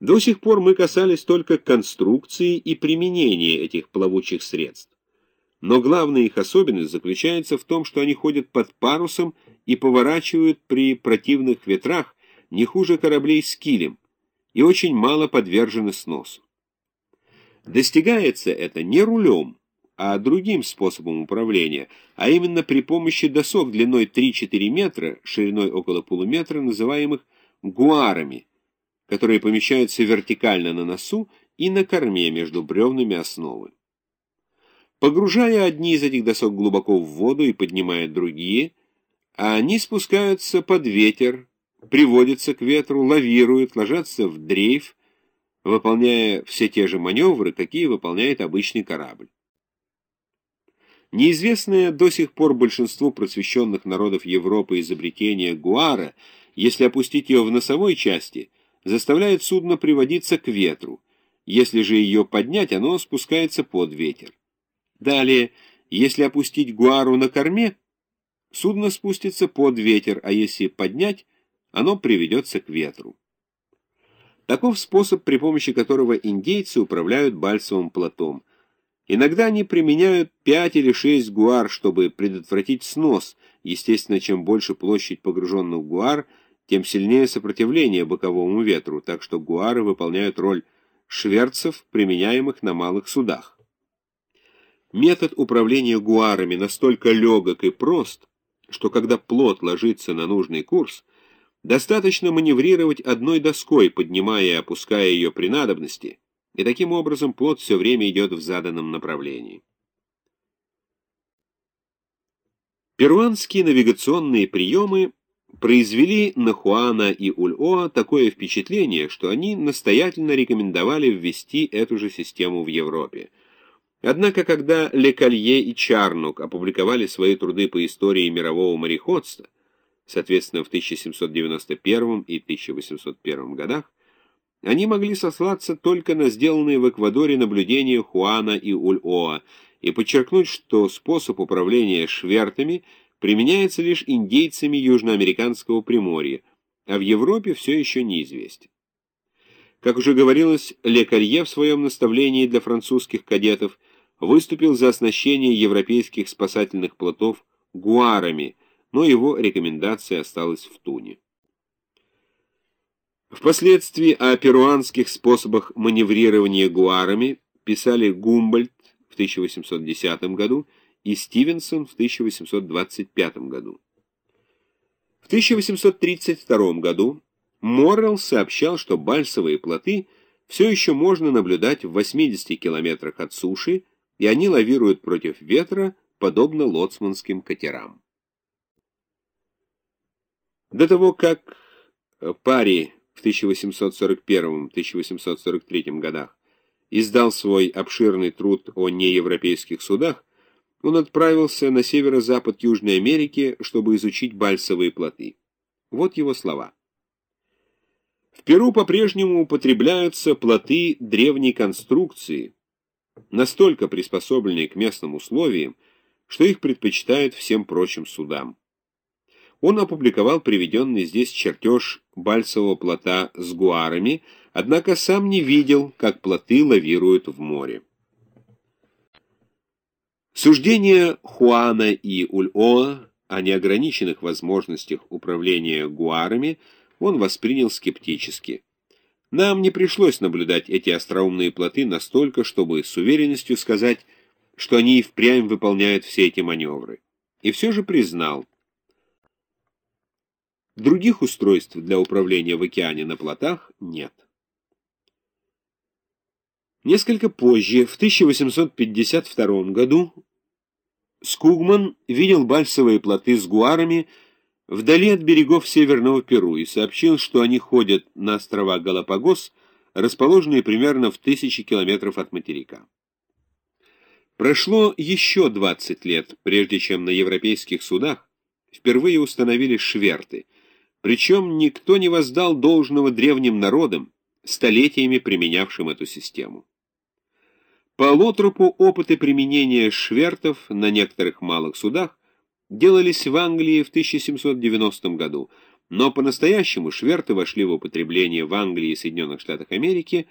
До сих пор мы касались только конструкции и применения этих плавучих средств. Но главная их особенность заключается в том, что они ходят под парусом и поворачивают при противных ветрах не хуже кораблей с килем и очень мало подвержены сносу. Достигается это не рулем, а другим способом управления, а именно при помощи досок длиной 3-4 метра, шириной около полуметра, называемых гуарами, которые помещаются вертикально на носу и на корме между бревнами основы. Погружая одни из этих досок глубоко в воду и поднимая другие, они спускаются под ветер, приводятся к ветру, лавируют, ложатся в дрейф, выполняя все те же маневры, какие выполняет обычный корабль. Неизвестное до сих пор большинству просвещенных народов Европы изобретение гуара, если опустить ее в носовой части, заставляет судно приводиться к ветру. Если же ее поднять, оно спускается под ветер. Далее, если опустить гуару на корме, судно спустится под ветер, а если поднять, оно приведется к ветру. Таков способ, при помощи которого индейцы управляют бальсовым плотом. Иногда они применяют 5 или 6 гуар, чтобы предотвратить снос. Естественно, чем больше площадь погруженных гуар, тем сильнее сопротивление боковому ветру, так что гуары выполняют роль шверцев, применяемых на малых судах. Метод управления гуарами настолько легок и прост, что когда плот ложится на нужный курс, достаточно маневрировать одной доской, поднимая и опуская ее при надобности, и таким образом плод все время идет в заданном направлении. Перуанские навигационные приемы произвели на Хуана и Ульоа такое впечатление, что они настоятельно рекомендовали ввести эту же систему в Европе. Однако, когда Лекалье и Чарнук опубликовали свои труды по истории мирового мореходства, соответственно, в 1791 и 1801 годах, они могли сослаться только на сделанные в Эквадоре наблюдения Хуана и Ульоа и подчеркнуть, что способ управления швертами применяется лишь индейцами южноамериканского приморья, а в Европе все еще неизвестен. Как уже говорилось, Лекарье в своем наставлении для французских кадетов выступил за оснащение европейских спасательных плотов гуарами, но его рекомендация осталась в туне. Впоследствии о перуанских способах маневрирования гуарами писали Гумбольд в 1810 году и Стивенсон в 1825 году. В 1832 году Моррелл сообщал, что бальсовые плоты все еще можно наблюдать в 80 километрах от суши, и они лавируют против ветра, подобно лоцманским катерам. До того, как Пари в 1841-1843 годах издал свой обширный труд о неевропейских судах, он отправился на северо-запад Южной Америки, чтобы изучить бальсовые плоты. Вот его слова. В Перу по-прежнему употребляются плоты древней конструкции, настолько приспособленные к местным условиям, что их предпочитают всем прочим судам он опубликовал приведенный здесь чертеж бальсового плота с гуарами, однако сам не видел, как плоты лавируют в море. Суждение Хуана и Ульоа о неограниченных возможностях управления гуарами он воспринял скептически. Нам не пришлось наблюдать эти остроумные плоты настолько, чтобы с уверенностью сказать, что они и впрямь выполняют все эти маневры. И все же признал – Других устройств для управления в океане на плотах нет. Несколько позже, в 1852 году, Скугман видел бальсовые плоты с гуарами вдали от берегов Северного Перу и сообщил, что они ходят на острова Галапагос, расположенные примерно в тысячи километров от материка. Прошло еще 20 лет, прежде чем на европейских судах впервые установили шверты – причем никто не воздал должного древним народам, столетиями применявшим эту систему. По Лотропу опыты применения швертов на некоторых малых судах делались в Англии в 1790 году, Но по-настоящему шверты вошли в употребление в Англии и Соединенных Штатах Америки